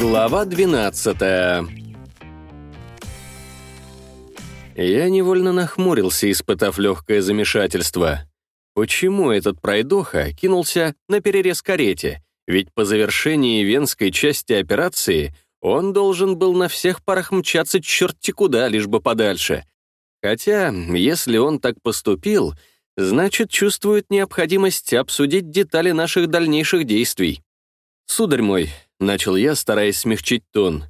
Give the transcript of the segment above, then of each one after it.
Глава 12 Я невольно нахмурился, испытав легкое замешательство. Почему этот пройдоха кинулся на перерез карете? Ведь по завершении венской части операции он должен был на всех парах мчаться черти куда, лишь бы подальше. Хотя, если он так поступил, значит, чувствует необходимость обсудить детали наших дальнейших действий. «Сударь мой», — начал я, стараясь смягчить тон,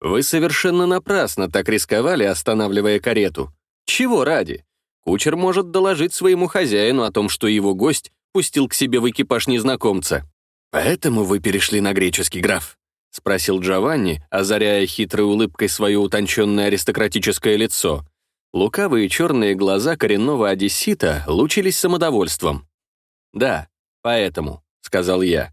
«вы совершенно напрасно так рисковали, останавливая карету. Чего ради? Кучер может доложить своему хозяину о том, что его гость пустил к себе в экипаж незнакомца. Поэтому вы перешли на греческий, граф?» — спросил Джованни, озаряя хитрой улыбкой свое утонченное аристократическое лицо. Лукавые черные глаза коренного одессита лучились самодовольством. «Да, поэтому», — сказал я.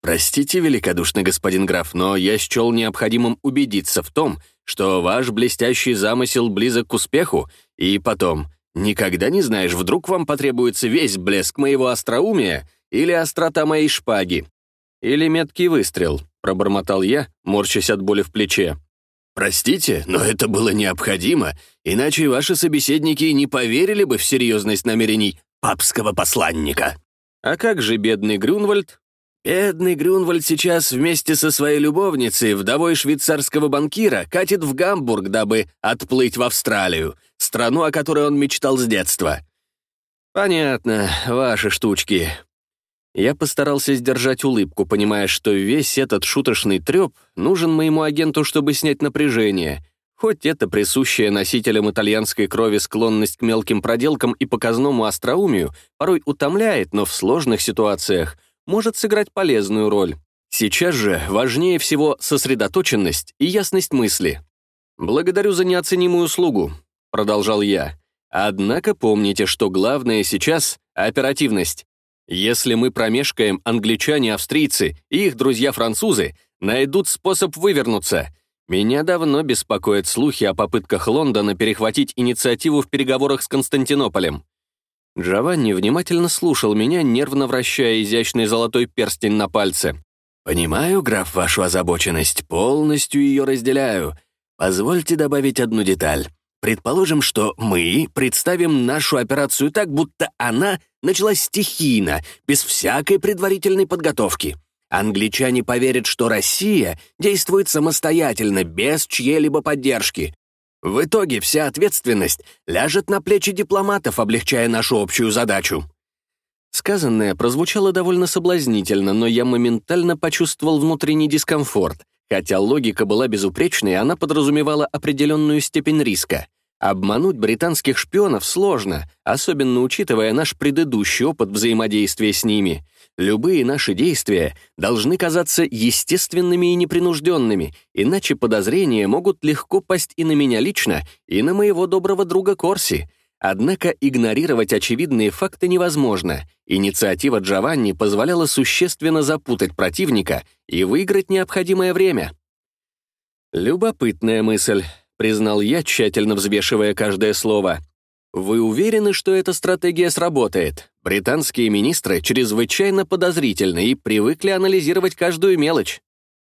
«Простите, великодушный господин граф, но я счел необходимым убедиться в том, что ваш блестящий замысел близок к успеху, и потом, Никогда не знаешь, вдруг вам потребуется весь блеск моего остроумия или острота моей шпаги. Или меткий выстрел, пробормотал я, морщась от боли в плече. «Простите, но это было необходимо, иначе ваши собеседники не поверили бы в серьезность намерений папского посланника». «А как же бедный Грюнвальд?» «Бедный Грюнвальд сейчас вместе со своей любовницей, вдовой швейцарского банкира, катит в Гамбург, дабы отплыть в Австралию страну, о которой он мечтал с детства. «Понятно, ваши штучки». Я постарался сдержать улыбку, понимая, что весь этот шуточный треп нужен моему агенту, чтобы снять напряжение. Хоть это присущая носителям итальянской крови склонность к мелким проделкам и показному остроумию порой утомляет, но в сложных ситуациях может сыграть полезную роль. Сейчас же важнее всего сосредоточенность и ясность мысли. Благодарю за неоценимую услугу продолжал я. Однако помните, что главное сейчас — оперативность. Если мы промешкаем, англичане, австрийцы и их друзья-французы найдут способ вывернуться. Меня давно беспокоят слухи о попытках Лондона перехватить инициативу в переговорах с Константинополем. Джованни внимательно слушал меня, нервно вращая изящный золотой перстень на пальце. «Понимаю, граф, вашу озабоченность, полностью ее разделяю. Позвольте добавить одну деталь. Предположим, что мы представим нашу операцию так, будто она началась стихийно, без всякой предварительной подготовки. Англичане поверят, что Россия действует самостоятельно, без чьей-либо поддержки. В итоге вся ответственность ляжет на плечи дипломатов, облегчая нашу общую задачу. Сказанное прозвучало довольно соблазнительно, но я моментально почувствовал внутренний дискомфорт. Хотя логика была безупречной, она подразумевала определенную степень риска. Обмануть британских шпионов сложно, особенно учитывая наш предыдущий опыт взаимодействия с ними. Любые наши действия должны казаться естественными и непринужденными, иначе подозрения могут легко пасть и на меня лично, и на моего доброго друга Корси. Однако игнорировать очевидные факты невозможно. Инициатива Джованни позволяла существенно запутать противника и выиграть необходимое время. Любопытная мысль, признал я, тщательно взвешивая каждое слово. Вы уверены, что эта стратегия сработает? Британские министры чрезвычайно подозрительны и привыкли анализировать каждую мелочь.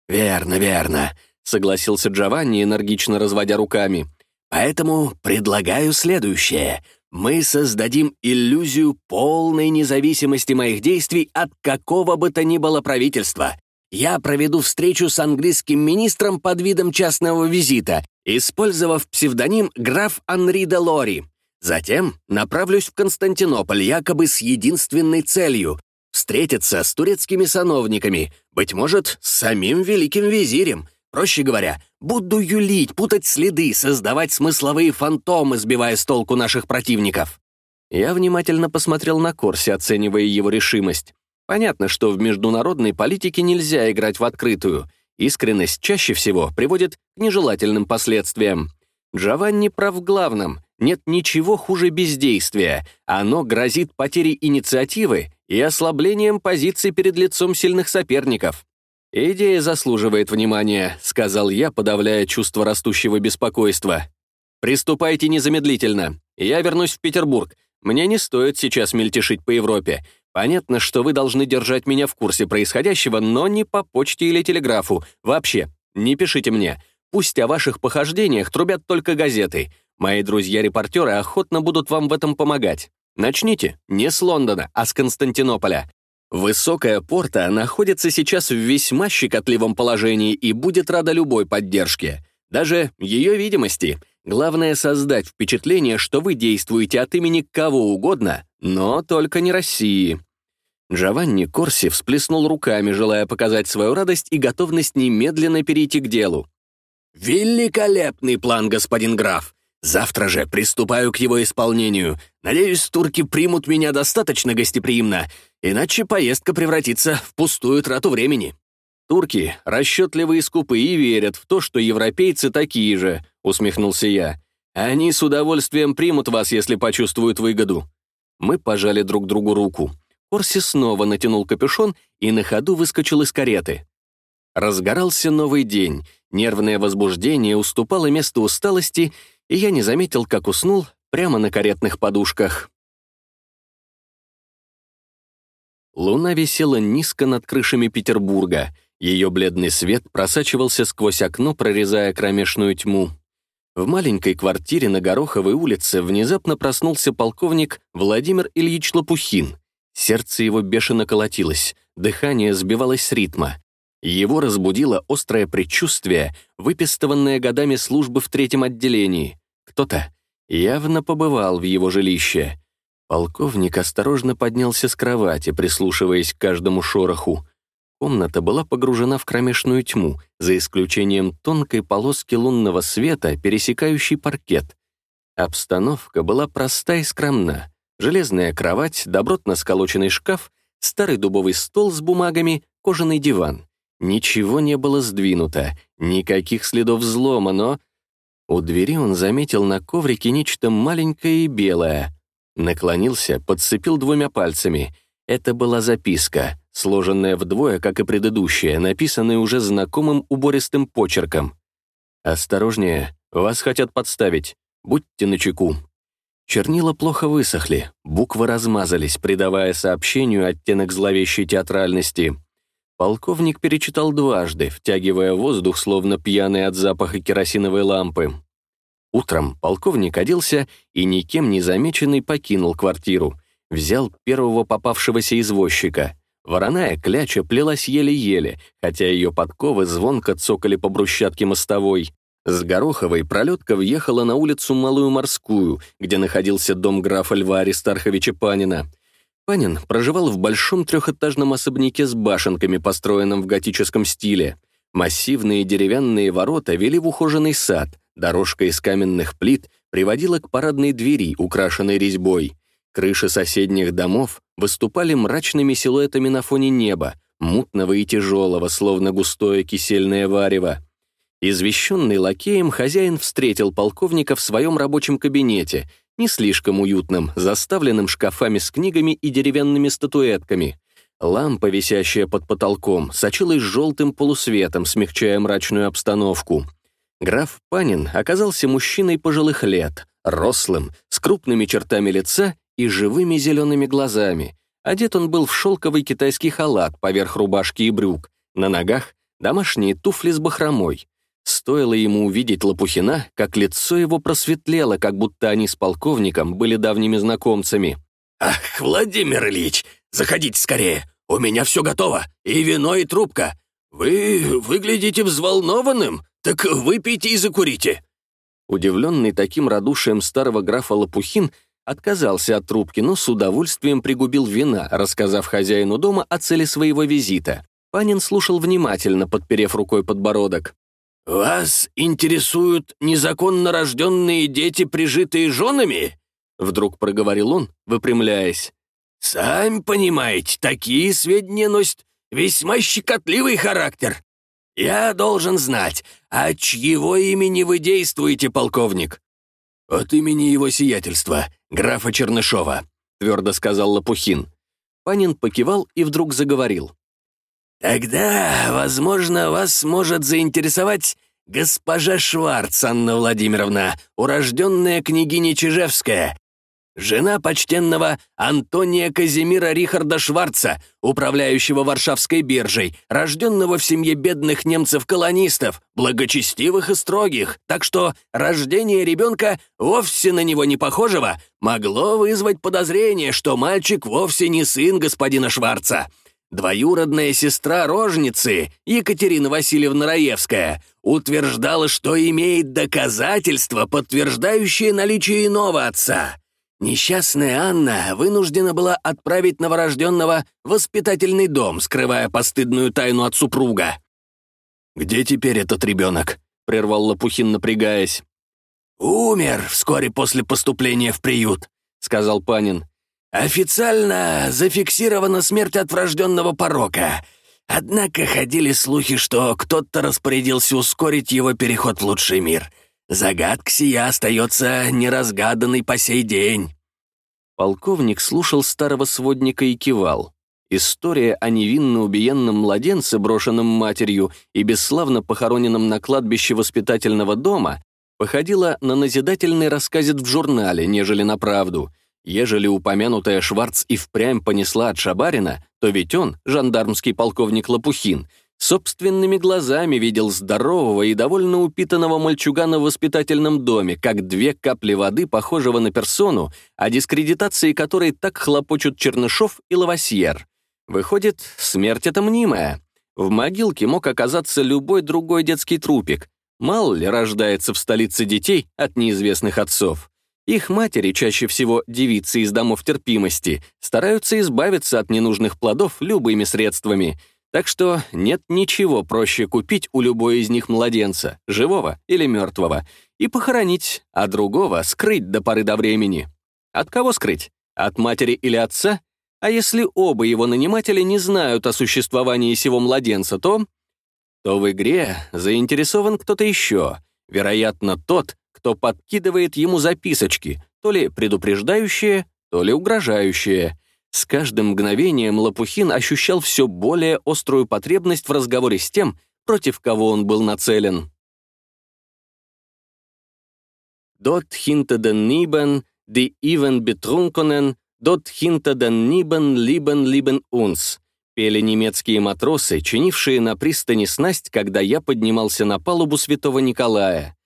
Верно, верно, согласился Джованни, энергично разводя руками. Поэтому предлагаю следующее. Мы создадим иллюзию полной независимости моих действий от какого бы то ни было правительства. Я проведу встречу с английским министром под видом частного визита, использовав псевдоним граф Анри де Лори. Затем направлюсь в Константинополь якобы с единственной целью — встретиться с турецкими сановниками, быть может, с самим великим визирем — Проще говоря, буду юлить, путать следы, создавать смысловые фантомы, сбивая с толку наших противников. Я внимательно посмотрел на Корси, оценивая его решимость. Понятно, что в международной политике нельзя играть в открытую. Искренность чаще всего приводит к нежелательным последствиям. Джованни прав в главном. Нет ничего хуже бездействия. Оно грозит потерей инициативы и ослаблением позиций перед лицом сильных соперников. «Идея заслуживает внимания», — сказал я, подавляя чувство растущего беспокойства. «Приступайте незамедлительно. Я вернусь в Петербург. Мне не стоит сейчас мельтешить по Европе. Понятно, что вы должны держать меня в курсе происходящего, но не по почте или телеграфу. Вообще, не пишите мне. Пусть о ваших похождениях трубят только газеты. Мои друзья-репортеры охотно будут вам в этом помогать. Начните не с Лондона, а с Константинополя. Высокая порта находится сейчас в весьма щекотливом положении и будет рада любой поддержке. Даже ее видимости. Главное — создать впечатление, что вы действуете от имени кого угодно, но только не России. Джованни Корси всплеснул руками, желая показать свою радость и готовность немедленно перейти к делу. «Великолепный план, господин граф! Завтра же приступаю к его исполнению. Надеюсь, турки примут меня достаточно гостеприимно, иначе поездка превратится в пустую трату времени. Турки расчетливы и скупы и верят в то, что европейцы такие же, усмехнулся я. Они с удовольствием примут вас, если почувствуют выгоду. Мы пожали друг другу руку. Орси снова натянул капюшон и на ходу выскочил из кареты. Разгорался новый день, нервное возбуждение уступало место усталости, и я не заметил, как уснул прямо на каретных подушках. Луна висела низко над крышами Петербурга. Ее бледный свет просачивался сквозь окно, прорезая кромешную тьму. В маленькой квартире на Гороховой улице внезапно проснулся полковник Владимир Ильич Лопухин. Сердце его бешено колотилось, дыхание сбивалось с ритма. Его разбудило острое предчувствие, выпистыванное годами службы в третьем отделении. Кто-то явно побывал в его жилище. Полковник осторожно поднялся с кровати, прислушиваясь к каждому шороху. Комната была погружена в кромешную тьму, за исключением тонкой полоски лунного света, пересекающей паркет. Обстановка была проста и скромна. Железная кровать, добротно сколоченный шкаф, старый дубовый стол с бумагами, кожаный диван. Ничего не было сдвинуто, никаких следов взлома, но... У двери он заметил на коврике нечто маленькое и белое. Наклонился, подцепил двумя пальцами. Это была записка, сложенная вдвое, как и предыдущая, написанная уже знакомым убористым почерком. «Осторожнее, вас хотят подставить. Будьте начеку». Чернила плохо высохли, буквы размазались, придавая сообщению оттенок зловещей театральности. Полковник перечитал дважды, втягивая воздух, словно пьяный от запаха керосиновой лампы. Утром полковник оделся и, никем не замеченный, покинул квартиру. Взял первого попавшегося извозчика. Вороная кляча плелась еле-еле, хотя ее подковы звонко цокали по брусчатке мостовой. С Гороховой пролетка въехала на улицу Малую Морскую, где находился дом графа Льва Аристарховича Панина. Панин проживал в большом трехэтажном особняке с башенками, построенном в готическом стиле. Массивные деревянные ворота вели в ухоженный сад, дорожка из каменных плит приводила к парадной двери, украшенной резьбой. Крыши соседних домов выступали мрачными силуэтами на фоне неба, мутного и тяжелого, словно густое кисельное варево. Извещенный лакеем, хозяин встретил полковника в своем рабочем кабинете, не слишком уютным, заставленным шкафами с книгами и деревянными статуэтками. Лампа, висящая под потолком, сочилась желтым полусветом, смягчая мрачную обстановку. Граф Панин оказался мужчиной пожилых лет, рослым, с крупными чертами лица и живыми зелеными глазами. Одет он был в шелковый китайский халат поверх рубашки и брюк, на ногах — домашние туфли с бахромой. Стоило ему увидеть Лопухина, как лицо его просветлело, как будто они с полковником были давними знакомцами. «Ах, Владимир Ильич, заходите скорее, у меня все готово, и вино, и трубка. Вы выглядите взволнованным, так выпейте и закурите». Удивленный таким радушием старого графа Лопухин отказался от трубки, но с удовольствием пригубил вина, рассказав хозяину дома о цели своего визита. Панин слушал внимательно, подперев рукой подбородок. «Вас интересуют незаконно рожденные дети, прижитые женами?» Вдруг проговорил он, выпрямляясь. «Сами понимаете, такие сведения носят весьма щекотливый характер. Я должен знать, от чьего имени вы действуете, полковник?» «От имени его сиятельства, графа Чернышова», твердо сказал Лопухин. Панин покивал и вдруг заговорил. «Тогда, возможно, вас может заинтересовать госпожа Шварц, Анна Владимировна, урожденная княгиня Чижевская. жена почтенного Антония Казимира Рихарда Шварца, управляющего Варшавской биржей, рожденного в семье бедных немцев-колонистов, благочестивых и строгих, так что рождение ребенка, вовсе на него не похожего, могло вызвать подозрение, что мальчик вовсе не сын господина Шварца. Двоюродная сестра рожницы, Екатерина Васильевна Раевская, утверждала, что имеет доказательства, подтверждающие наличие иного отца. Несчастная Анна вынуждена была отправить новорожденного в воспитательный дом, скрывая постыдную тайну от супруга. «Где теперь этот ребенок?» — прервал Лопухин, напрягаясь. «Умер вскоре после поступления в приют», — сказал Панин. Официально зафиксирована смерть от врожденного порока. Однако ходили слухи, что кто-то распорядился ускорить его переход в лучший мир. Загадка сия остается неразгаданной по сей день. Полковник слушал старого сводника и кивал. История о невинно убиенном младенце, брошенном матерью и бесславно похороненном на кладбище воспитательного дома, походила на назидательный рассказет в журнале, нежели на правду — Ежели упомянутая Шварц и впрямь понесла от Шабарина, то ведь он, жандармский полковник Лопухин, собственными глазами видел здорового и довольно упитанного мальчугана в воспитательном доме, как две капли воды, похожего на персону, о дискредитации которой так хлопочут Чернышов и Лавасьер. Выходит, смерть это мнимая. В могилке мог оказаться любой другой детский трупик. Мало ли рождается в столице детей от неизвестных отцов. Их матери, чаще всего девицы из домов терпимости, стараются избавиться от ненужных плодов любыми средствами. Так что нет ничего проще купить у любой из них младенца, живого или мертвого, и похоронить, а другого скрыть до поры до времени. От кого скрыть? От матери или отца? А если оба его нанимателя не знают о существовании сего младенца, то... То в игре заинтересован кто-то еще, вероятно, тот, кто подкидывает ему записочки, то ли предупреждающие, то ли угрожающие. С каждым мгновением Лопухин ощущал все более острую потребность в разговоре с тем, против кого он был нацелен. «Dort hinter den Nieben, die even betrunkenen, dort hinter den Nieben lieben lieben uns», пели немецкие матросы, чинившие на пристани снасть, когда я поднимался на палубу Святого Николая.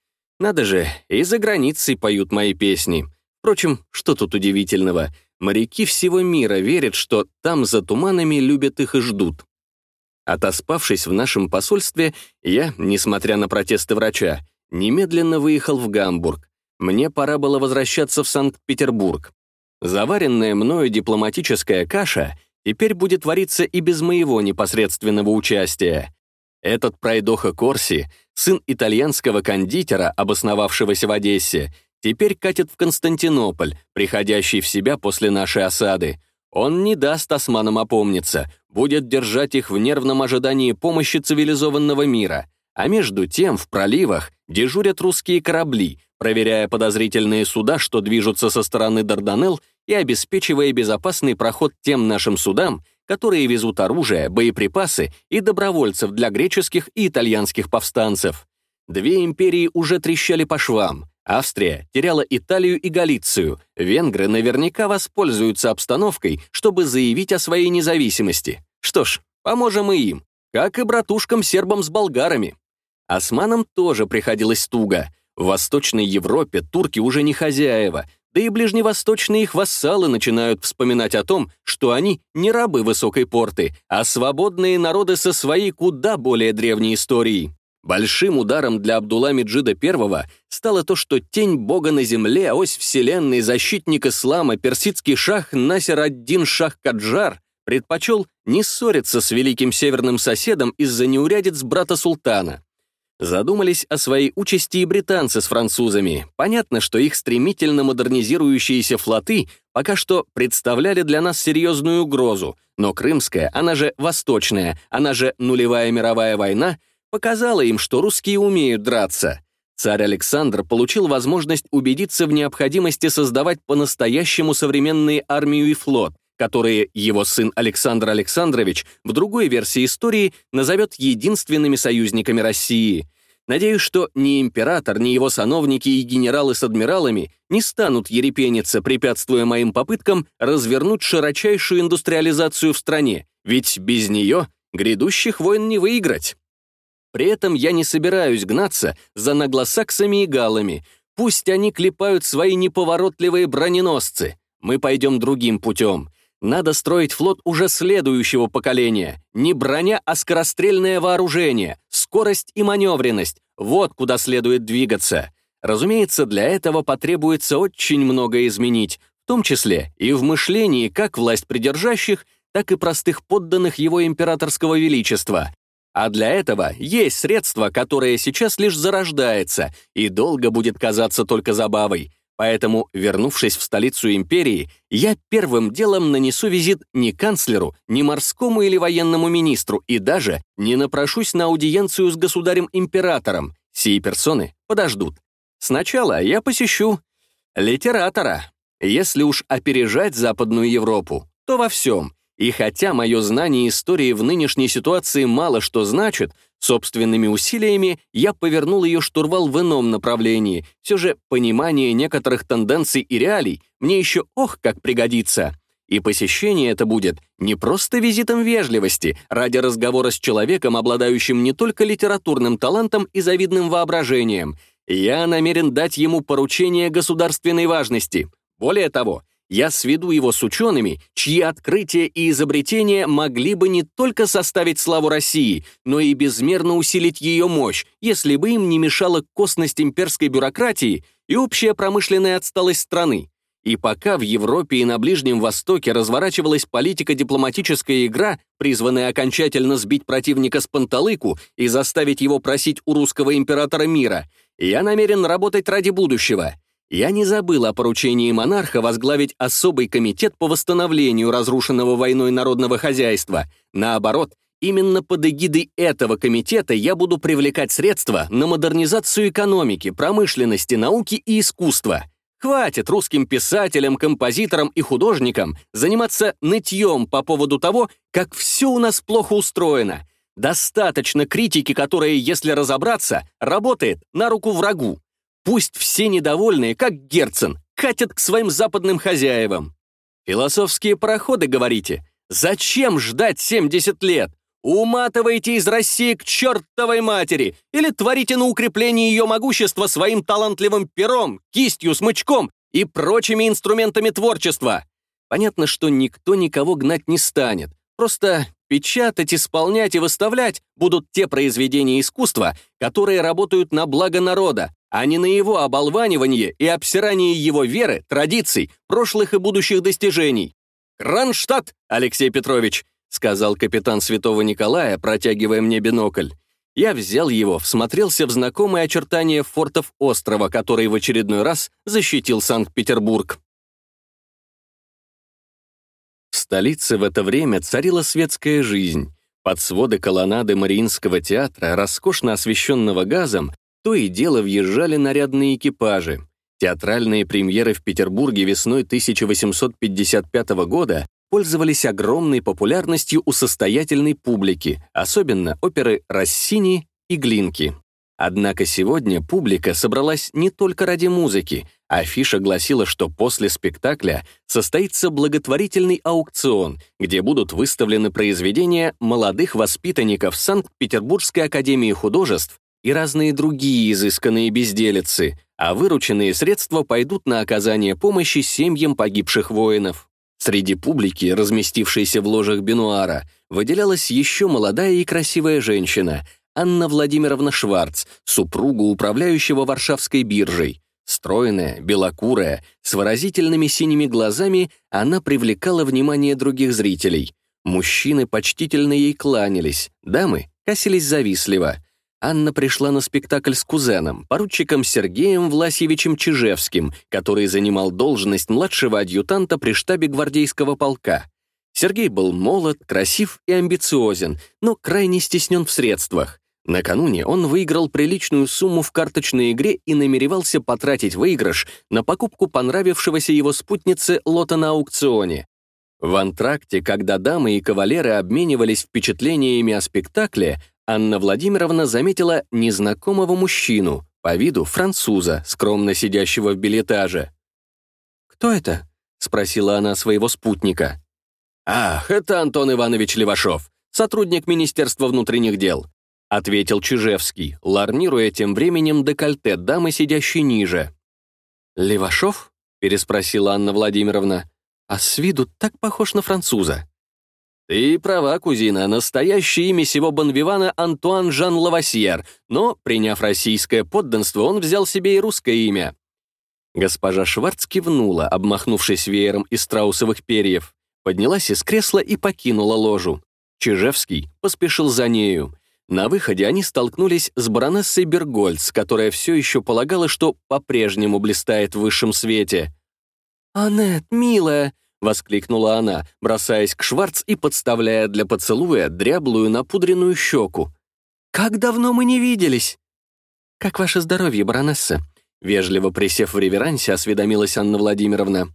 Надо же, и за границей поют мои песни. Впрочем, что тут удивительного? Моряки всего мира верят, что там за туманами любят их и ждут. Отоспавшись в нашем посольстве, я, несмотря на протесты врача, немедленно выехал в Гамбург. Мне пора было возвращаться в Санкт-Петербург. Заваренная мною дипломатическая каша теперь будет вариться и без моего непосредственного участия. Этот пройдоха Корси, сын итальянского кондитера, обосновавшегося в Одессе, теперь катит в Константинополь, приходящий в себя после нашей осады. Он не даст османам опомниться, будет держать их в нервном ожидании помощи цивилизованного мира. А между тем в проливах дежурят русские корабли, проверяя подозрительные суда, что движутся со стороны Дарданелл и обеспечивая безопасный проход тем нашим судам, которые везут оружие, боеприпасы и добровольцев для греческих и итальянских повстанцев. Две империи уже трещали по швам. Австрия теряла Италию и Галицию. Венгры наверняка воспользуются обстановкой, чтобы заявить о своей независимости. Что ж, поможем и им, как и братушкам-сербам с болгарами. Османам тоже приходилось туго. В Восточной Европе турки уже не хозяева, да и ближневосточные их вассалы начинают вспоминать о том, что они не рабы высокой порты, а свободные народы со своей куда более древней историей. Большим ударом для Абдулла Меджида I стало то, что тень бога на земле, ось вселенной, защитник ислама, персидский шах Насер ад-Дин Шах Каджар предпочел не ссориться с великим северным соседом из-за неурядиц брата султана. Задумались о своей участи и британцы с французами. Понятно, что их стремительно модернизирующиеся флоты пока что представляли для нас серьезную угрозу, но Крымская, она же Восточная, она же Нулевая мировая война, показала им, что русские умеют драться. Царь Александр получил возможность убедиться в необходимости создавать по-настоящему современные армию и флот, которые его сын Александр Александрович в другой версии истории назовет единственными союзниками России. Надеюсь, что ни император, ни его сановники и генералы с адмиралами не станут ерепениться, препятствуя моим попыткам развернуть широчайшую индустриализацию в стране, ведь без нее грядущих войн не выиграть. При этом я не собираюсь гнаться за наглосаксами и галами. Пусть они клепают свои неповоротливые броненосцы. Мы пойдем другим путем. Надо строить флот уже следующего поколения. Не броня, а скорострельное вооружение, скорость и маневренность. Вот куда следует двигаться. Разумеется, для этого потребуется очень многое изменить, в том числе и в мышлении как власть придержащих, так и простых подданных его императорского величества. А для этого есть средство, которое сейчас лишь зарождается и долго будет казаться только забавой. Поэтому, вернувшись в столицу империи, я первым делом нанесу визит не канцлеру, не морскому или военному министру и даже не напрошусь на аудиенцию с государем-императором. Сии персоны подождут. Сначала я посещу литератора. Если уж опережать Западную Европу, то во всем — и хотя мое знание истории в нынешней ситуации мало что значит, собственными усилиями я повернул ее штурвал в ином направлении. Все же понимание некоторых тенденций и реалий мне еще ох как пригодится. И посещение это будет не просто визитом вежливости ради разговора с человеком, обладающим не только литературным талантом и завидным воображением. Я намерен дать ему поручение государственной важности. Более того, я сведу его с учеными, чьи открытия и изобретения могли бы не только составить славу России, но и безмерно усилить ее мощь, если бы им не мешала косность имперской бюрократии и общая промышленная отсталость страны. И пока в Европе и на Ближнем Востоке разворачивалась политико-дипломатическая игра, призванная окончательно сбить противника с панталыку и заставить его просить у русского императора мира, я намерен работать ради будущего — я не забыл о поручении монарха возглавить особый комитет по восстановлению разрушенного войной народного хозяйства. Наоборот, именно под эгидой этого комитета я буду привлекать средства на модернизацию экономики, промышленности, науки и искусства. Хватит русским писателям, композиторам и художникам заниматься нытьем по поводу того, как все у нас плохо устроено. Достаточно критики, которая, если разобраться, работает на руку врагу. Пусть все недовольные, как Герцен, катят к своим западным хозяевам. Философские пароходы, говорите? Зачем ждать 70 лет? Уматывайте из России к чертовой матери или творите на укрепление ее могущества своим талантливым пером, кистью, смычком и прочими инструментами творчества. Понятно, что никто никого гнать не станет. Просто печатать, исполнять и выставлять будут те произведения искусства, которые работают на благо народа, а не на его оболванивание и обсирание его веры, традиций, прошлых и будущих достижений. «Кронштадт, Алексей Петрович!» — сказал капитан Святого Николая, протягивая мне бинокль. Я взял его, всмотрелся в знакомые очертания фортов острова, который в очередной раз защитил Санкт-Петербург. В столице в это время царила светская жизнь. Под своды колоннады Мариинского театра, роскошно освещенного газом, то и дело въезжали нарядные экипажи. Театральные премьеры в Петербурге весной 1855 года пользовались огромной популярностью у состоятельной публики, особенно оперы Россини и Глинки. Однако сегодня публика собралась не только ради музыки, афиша гласила, что после спектакля состоится благотворительный аукцион, где будут выставлены произведения молодых воспитанников Санкт-Петербургской академии художеств и разные другие изысканные безделицы, а вырученные средства пойдут на оказание помощи семьям погибших воинов. Среди публики, разместившейся в ложах Бенуара, выделялась еще молодая и красивая женщина, Анна Владимировна Шварц, супруга управляющего Варшавской биржей. Стройная, белокурая, с выразительными синими глазами, она привлекала внимание других зрителей. Мужчины почтительно ей кланялись, дамы косились завистливо — Анна пришла на спектакль с кузеном, поручиком Сергеем Власьевичем Чижевским, который занимал должность младшего адъютанта при штабе гвардейского полка. Сергей был молод, красив и амбициозен, но крайне стеснен в средствах. Накануне он выиграл приличную сумму в карточной игре и намеревался потратить выигрыш на покупку понравившегося его спутнице лота на аукционе. В антракте, когда дамы и кавалеры обменивались впечатлениями о спектакле, Анна Владимировна заметила незнакомого мужчину, по виду француза, скромно сидящего в билетаже. «Кто это?» — спросила она своего спутника. «Ах, это Антон Иванович Левашов, сотрудник Министерства внутренних дел», — ответил Чижевский, ларнируя тем временем декольте дамы, сидящей ниже. «Левашов?» — переспросила Анна Владимировна. «А с виду так похож на француза». «Ты права, кузина, настоящее имя сего Бонвивана Антуан Жан Лавасьер, но, приняв российское подданство, он взял себе и русское имя». Госпожа Шварц кивнула, обмахнувшись веером из страусовых перьев, поднялась из кресла и покинула ложу. Чижевский поспешил за нею. На выходе они столкнулись с баронессой Бергольц, которая все еще полагала, что по-прежнему блистает в высшем свете. «Аннет, милая!» — воскликнула она, бросаясь к Шварц и подставляя для поцелуя дряблую напудренную щеку. «Как давно мы не виделись!» «Как ваше здоровье, баронесса?» Вежливо присев в реверансе, осведомилась Анна Владимировна.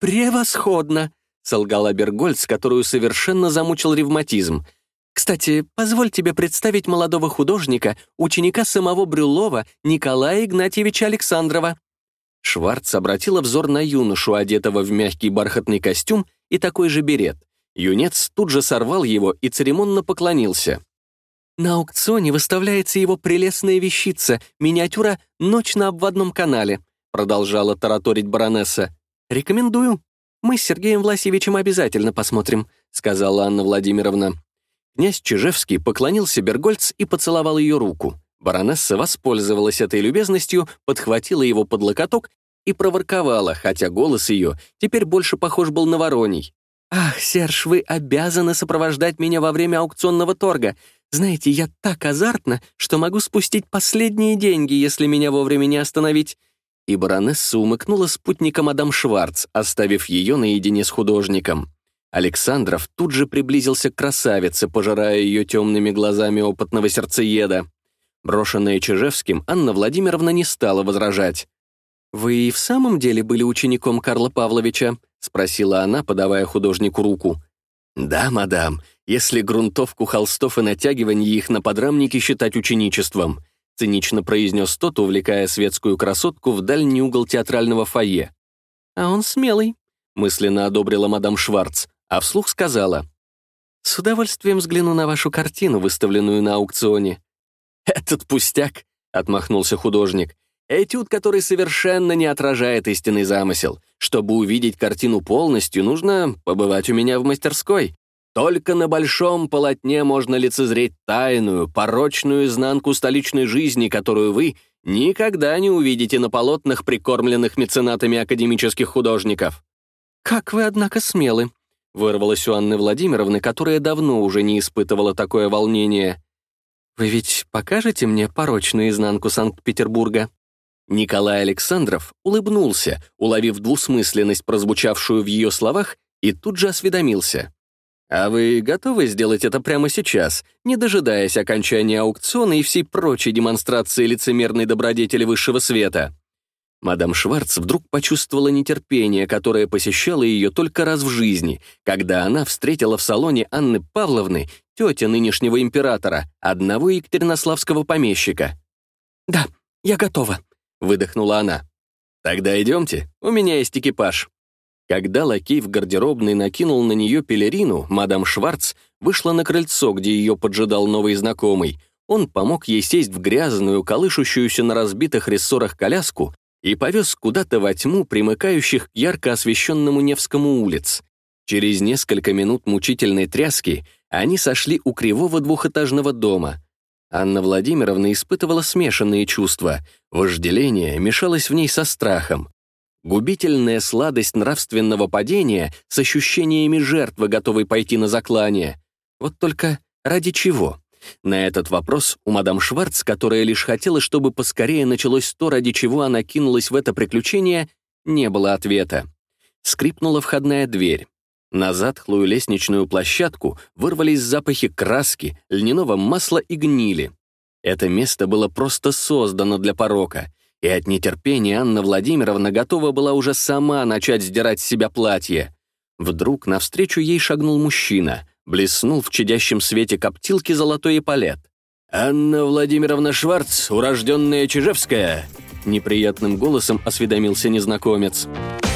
«Превосходно!» — солгала Бергольц, которую совершенно замучил ревматизм. «Кстати, позволь тебе представить молодого художника, ученика самого Брюлова Николая Игнатьевича Александрова». Шварц обратила взор на юношу, одетого в мягкий бархатный костюм и такой же берет. Юнец тут же сорвал его и церемонно поклонился. На аукционе выставляется его прелестная вещица, миниатюра «Ночь на обводном канале», продолжала тараторить баронесса. «Рекомендую. Мы с Сергеем Власьевичем обязательно посмотрим», сказала Анна Владимировна. Князь Чижевский поклонился Бергольц и поцеловал ее руку. Баронесса воспользовалась этой любезностью, подхватила его под локоток и проворковала, хотя голос ее теперь больше похож был на вороний. «Ах, Серж, вы обязаны сопровождать меня во время аукционного торга. Знаете, я так азартна, что могу спустить последние деньги, если меня вовремя не остановить». И баронесса умыкнула спутника мадам Шварц, оставив ее наедине с художником. Александров тут же приблизился к красавице, пожирая ее темными глазами опытного сердцееда. Брошенная Чижевским, Анна Владимировна не стала возражать. «Вы и в самом деле были учеником Карла Павловича?» — спросила она, подавая художнику руку. «Да, мадам, если грунтовку холстов и натягивание их на подрамники считать ученичеством», — цинично произнес тот, увлекая светскую красотку в дальний угол театрального фойе. «А он смелый», — мысленно одобрила мадам Шварц, а вслух сказала. «С удовольствием взгляну на вашу картину, выставленную на аукционе. «Этот пустяк», — отмахнулся художник, «этюд, который совершенно не отражает истинный замысел. Чтобы увидеть картину полностью, нужно побывать у меня в мастерской. Только на большом полотне можно лицезреть тайную, порочную изнанку столичной жизни, которую вы никогда не увидите на полотнах, прикормленных меценатами академических художников». «Как вы, однако, смелы», — вырвалось у Анны Владимировны, которая давно уже не испытывала такое волнение. Вы ведь покажете мне порочную изнанку Санкт-Петербурга?» Николай Александров улыбнулся, уловив двусмысленность, прозвучавшую в ее словах, и тут же осведомился. «А вы готовы сделать это прямо сейчас, не дожидаясь окончания аукциона и всей прочей демонстрации лицемерной добродетели высшего света?» Мадам Шварц вдруг почувствовала нетерпение, которое посещало ее только раз в жизни, когда она встретила в салоне Анны Павловны тетя нынешнего императора, одного екатеринославского помещика. «Да, я готова», — выдохнула она. «Тогда идемте, у меня есть экипаж». Когда лакей в гардеробной накинул на нее пелерину, мадам Шварц вышла на крыльцо, где ее поджидал новый знакомый. Он помог ей сесть в грязную, колышущуюся на разбитых рессорах коляску и повез куда-то во тьму, примыкающих к ярко освещенному Невскому улиц. Через несколько минут мучительной тряски они сошли у кривого двухэтажного дома. Анна Владимировна испытывала смешанные чувства. Вожделение мешалось в ней со страхом. Губительная сладость нравственного падения с ощущениями жертвы, готовой пойти на заклание. Вот только ради чего? На этот вопрос у мадам Шварц, которая лишь хотела, чтобы поскорее началось то, ради чего она кинулась в это приключение, не было ответа. Скрипнула входная дверь. На затхлую лестничную площадку вырвались запахи краски, льняного масла и гнили. Это место было просто создано для порока, и от нетерпения Анна Владимировна готова была уже сама начать сдирать с себя платье. Вдруг навстречу ей шагнул мужчина, Блеснул в чадящем свете коптилки золотой эполет. «Анна Владимировна Шварц, урожденная Чижевская?» Неприятным голосом осведомился незнакомец. «Анна